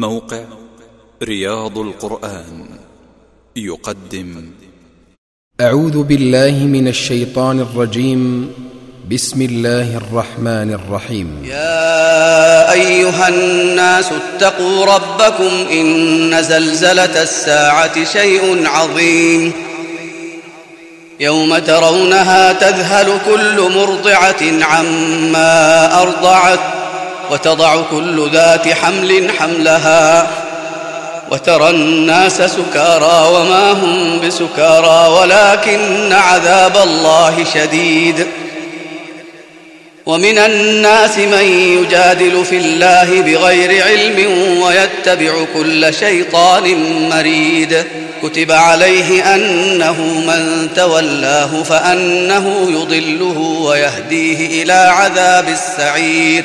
موقع رياض القرآن. يقدم. أعوذ بالله من الشيطان الرجيم. بسم الله الرحمن الرحيم. يا أيها الناس اتقوا ربكم إن زلزلة الساعة شيء عظيم. يوم ترونها تذهل كل مرضعة عما أرضعت وتضع كل ذات حمل حملها وترى الناس سكارى وما هم بسكارى ولكن عذاب الله شديد. ومن الناس من يجادل في الله بغير علم ويتبع كل شيطان مريد. كتب عليه أنه من تولاه فأنه يضله ويهديه إلى عذاب السعير.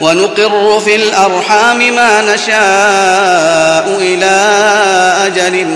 ونقر في الأرحام ما نشاء إلى أجل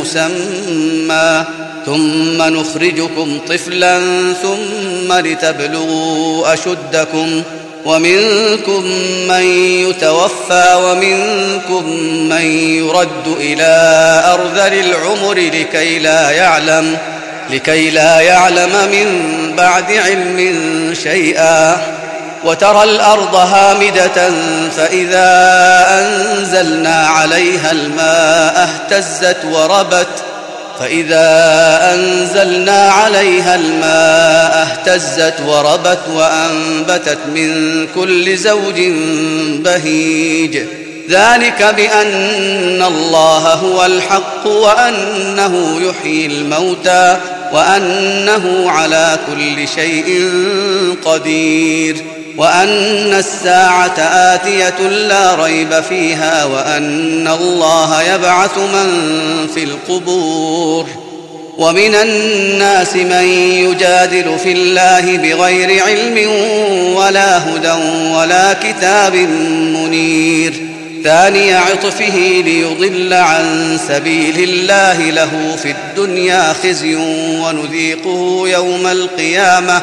مسمى. ثم نخرجكم طفلا ثم لتبلغوا أشدكم. ومنكم من يتوفى ومنكم من يرد إلى أرذل العمر لكي لا يعلم لكي لا يعلم من بعد علم شيئا. وترى الأرض هامدة فإذا أنزلنا عليها الماء اهتزت وربت فإذا أنزلنا عليها الماء اهتزت وربت وأنبتت من كل زوج بهيج ذلك بأن الله هو الحق وأنه يحيي الموتى وأنه على كل شيء قدير وأن الساعة آتية لا ريب فيها وأن الله يبعث من في القبور. ومن الناس من يجادل في الله بغير علم ولا هدى ولا كتاب منير. ثاني عطفه ليضل عن سبيل الله له في الدنيا خزي ونذيقه يوم القيامة.